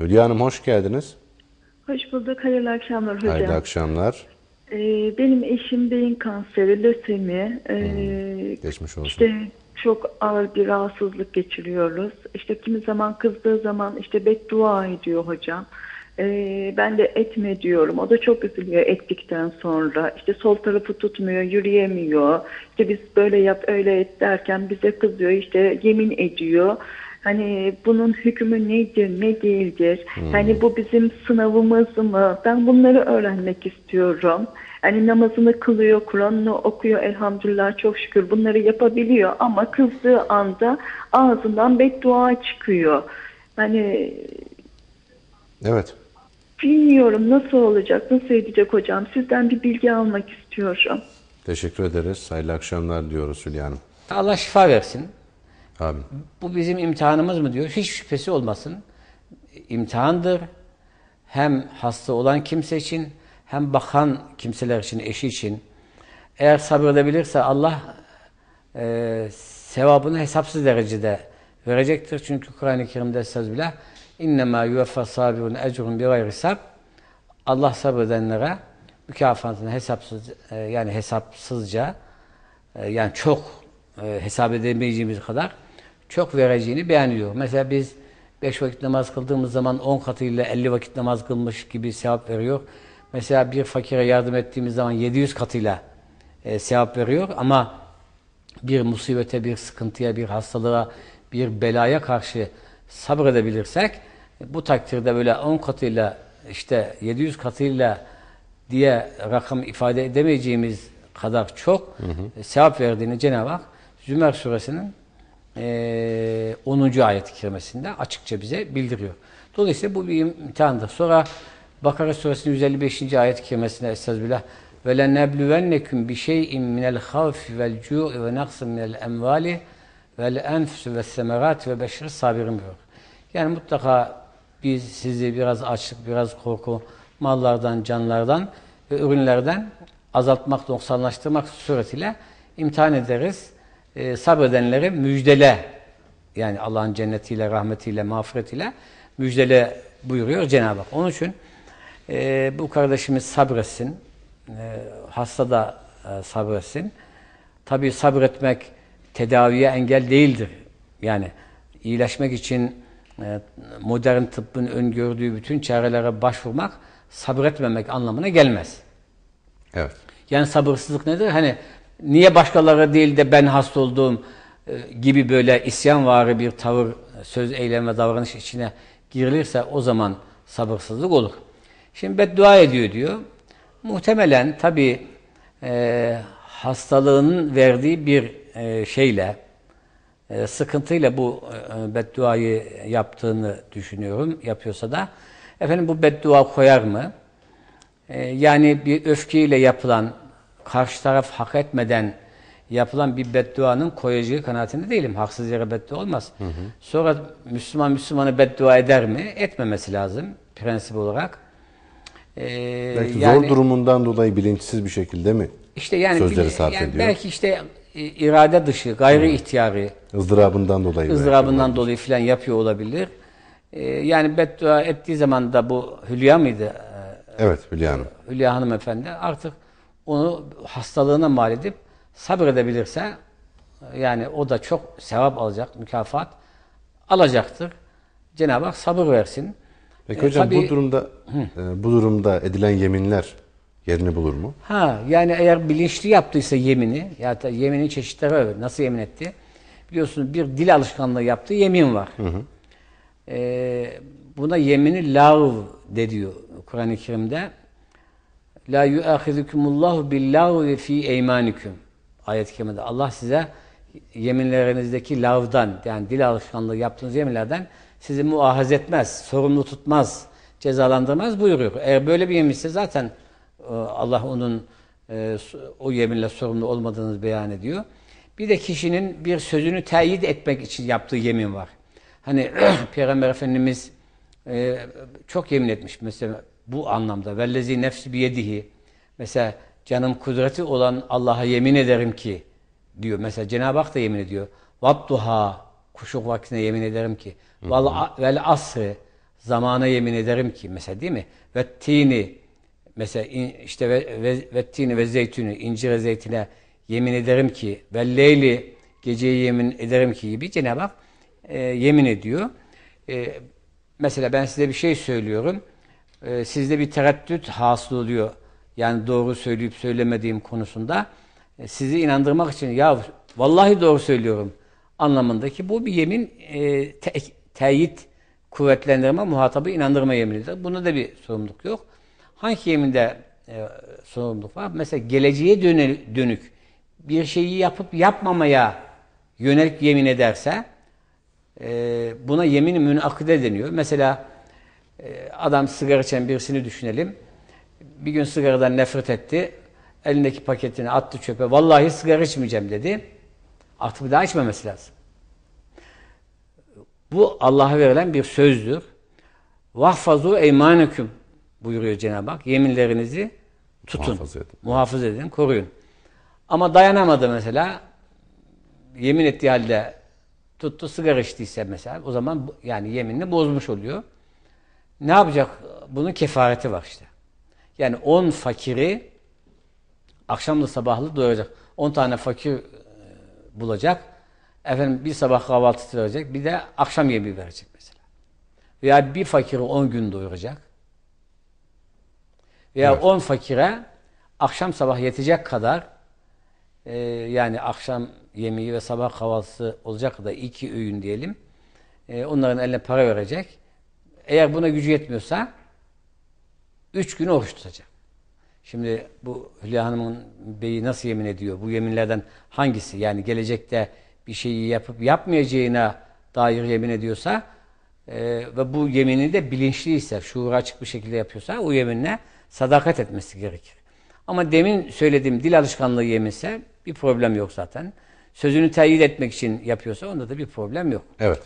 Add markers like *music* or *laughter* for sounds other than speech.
Hülya Hanım hoş geldiniz. Hoş bulduk. Hayırlı akşamlar hocam. Hayırlı akşamlar. Ee, benim eşim beyin kanseri, lösemi. Ee, Geçmiş olsun. İşte çok ağır bir rahatsızlık geçiriyoruz. İşte kimi zaman kızdığı zaman işte beddua ediyor hocam. Ee, ben de etme diyorum. O da çok üzülüyor ettikten sonra. İşte sol tarafı tutmuyor, yürüyemiyor. İşte biz böyle yap öyle et derken bize kızıyor. İşte yemin ediyor. Hani bunun hükmü nedir, ne değildir? Hani bu bizim sınavımız mı? Ben bunları öğrenmek istiyorum. Hani namazını kılıyor, Kur'an'ını okuyor elhamdülillah çok şükür bunları yapabiliyor ama kızdığı anda ağzından beddua çıkıyor. Hani Evet. bilmiyorum nasıl olacak, nasıl edecek hocam? Sizden bir bilgi almak istiyorum. Teşekkür ederiz. Hayırlı akşamlar diyoruz Hülya Hanım. Allah şifa versin. Abi. Bu bizim imtihanımız mı diyor. Hiç şüphesi olmasın. İmtihandır. Hem hasta olan kimse için hem bakan kimseler için, eşi için. Eğer sabredebilirse Allah e, sevabını hesapsız derecede verecektir. Çünkü Kur'an-ı Kerim'de söz bile yuveffa sabirun ecrun bi gayri hesab Allah sabredenlere mükafatını hesapsız e, yani hesapsızca e, yani çok e, hesap edemeyeceğimiz kadar çok vereceğini beyan ediyor. Mesela biz beş vakit namaz kıldığımız zaman on katıyla 50 vakit namaz kılmış gibi sevap veriyor. Mesela bir fakire yardım ettiğimiz zaman 700 katıyla e, sevap veriyor ama bir musibete, bir sıkıntıya, bir hastalığa, bir belaya karşı sabredebilirsek bu takdirde böyle 10 katıyla işte 700 katıyla diye rakam ifade edemeyeceğimiz kadar çok hı hı. sevap verdiğini Cenab-ı Hak Zümer suresinin e, 10. ayet-i kerimesinde açıkça bize bildiriyor. Dolayısıyla bu bir imtihandır. Sonra Bakara suresinin 155. ayet-i kerimesinde Estağfirullah ve lenebluvennekum bi şey'in minel havfi vel cu'i ve naqsin minel emvali vel enfusi ve semerat ve beşir sabirin diyor. Yani mutlaka biz sizi biraz açlık, biraz korku, mallardan, canlardan ve ürünlerden azaltmak, noksanlaştırmak suretiyle imtihan ederiz. E, sabredenleri müjdele, yani Allah'ın cennetiyle, rahmetiyle, mağfiretiyle müjdele buyuruyor Cenab-ı Hak. Onun için e, bu kardeşimiz sabretsin, e, hasta da e, sabretsin. Tabi sabretmek tedaviye engel değildir. Yani iyileşmek için e, modern tıbbın öngördüğü bütün çarelere başvurmak sabretmemek anlamına gelmez. Evet. Yani sabırsızlık nedir? Hani niye başkaları değil de ben hasta olduğum e, gibi böyle isyanvari bir tavır, söz, eylem ve davranış içine girilirse o zaman sabırsızlık olur. Şimdi beddua ediyor diyor. Muhtemelen tabi e, hastalığının verdiği bir e, şeyle, e, sıkıntıyla bu e, bedduayı yaptığını düşünüyorum. Yapıyorsa da efendim bu beddua koyar mı? E, yani bir öfkeyle yapılan, karşı taraf hak etmeden yapılan bir bedduanın koyacağı kanaatinde değilim. Haksız yere beddua olmaz. Hı hı. Sonra Müslüman Müslümanı beddua eder mi? Etmemesi lazım prensip olarak. Ee, belki yani, zor durumundan dolayı bilinçsiz bir şekilde mi işte yani, sözleri sarf yani ediyor? Belki işte irade dışı, gayri hmm. ihtiyari ızdırabından dolayı ızdırabından dolayı filan yapıyor olabilir. Ee, yani beddua ettiği zaman da bu Hülya mıydı? Evet Hülya Hanım. Hülya Hanımefendi artık onu hastalığına mal edip sabredebilirse yani o da çok sevap alacak, mükafat alacaktır. Cenab-ı Hak sabır versin. Peki hocam tabii, bu durumda e, bu durumda edilen yeminler yerini bulur mu? Ha yani eğer bilinçli yaptıysa yemini ya da yeminin çeşitleri var. Nasıl yemin etti? Biliyorsunuz bir dil alışkanlığı yaptığı yemin var. Hı hı. Ee, buna yemini lav de diyor Kur'an-ı Kerim'de. La yuahizukumullahu billahi fi eymanikum. Ayet-i kerimede Allah size yeminlerinizdeki lavdan yani dil alışkanlığı yaptığınız yeminlerden sizi muahaz etmez, sorumlu tutmaz, cezalandırmaz buyuruyor. Eğer böyle bir yeminse zaten e, Allah onun e, o yeminle sorumlu olmadığını beyan ediyor. Bir de kişinin bir sözünü teyit etmek için yaptığı yemin var. Hani *clears throat* Peygamber Efendimiz e, çok yemin etmiş mesela bu anlamda. Vellezi nefsi biyedihi. Mesela canım kudreti olan Allah'a yemin ederim ki diyor. Mesela Cenab-ı Hak da yemin ediyor. Vattuha kuşuk vaktine yemin ederim ki. Vel asrı zamana yemin ederim ki mesela değil mi? Ve tini mesela in- işte ve, ve, ve tini ve zeytünü incir ve zeytine yemin ederim ki ve leyli geceye yemin ederim ki gibi Cenab-ı Hak e, yemin ediyor. E, mesela ben size bir şey söylüyorum. E, sizde bir tereddüt hasıl oluyor. Yani doğru söyleyip söylemediğim konusunda e, sizi inandırmak için ya vallahi doğru söylüyorum anlamındaki bu bir yemin e, te- teyit kuvvetlendirme, muhatabı inandırma yeminidir. Bunda da bir sorumluluk yok. Hangi yeminde e, sorumluluk var? Mesela geleceğe dönük bir şeyi yapıp yapmamaya yönelik yemin ederse e, buna yemin-i münakide deniyor. Mesela adam sigara içen birisini düşünelim. Bir gün sigaradan nefret etti. Elindeki paketini attı çöpe. Vallahi sigara içmeyeceğim dedi. Artık bir daha içmemesi lazım. Bu Allah'a verilen bir sözdür. Vahfazu eymanüküm buyuruyor Cenab-ı Hak. Yeminlerinizi tutun. Muhafaza edin. Muhafaza edin, koruyun. Ama dayanamadı mesela. Yemin ettiği halde tuttu sigara içtiyse mesela o zaman yani yeminini bozmuş oluyor. Ne yapacak? Bunun kefareti var işte. Yani 10 fakiri akşamlı sabahlı doyuracak. 10 tane fakir e, bulacak. Efendim bir sabah kahvaltısı verecek. Bir de akşam yemeği verecek mesela. Veya bir fakiri 10 gün doyuracak. Veya Evet. 10 fakire akşam sabah yetecek kadar e, yani akşam yemeği ve sabah kahvaltısı olacak kadar iki öğün diyelim. E, onların eline para verecek. Eğer buna gücü yetmiyorsa üç gün oruç tutacak. Şimdi bu Hülya Hanım'ın beyi nasıl yemin ediyor? Bu yeminlerden hangisi? Yani gelecekte bir şeyi yapıp yapmayacağına dair yemin ediyorsa e, ve bu yemini de bilinçliyse, şuur açık bir şekilde yapıyorsa o yeminle sadakat etmesi gerekir. Ama demin söylediğim dil alışkanlığı yeminse bir problem yok zaten. Sözünü teyit etmek için yapıyorsa onda da bir problem yok. Evet.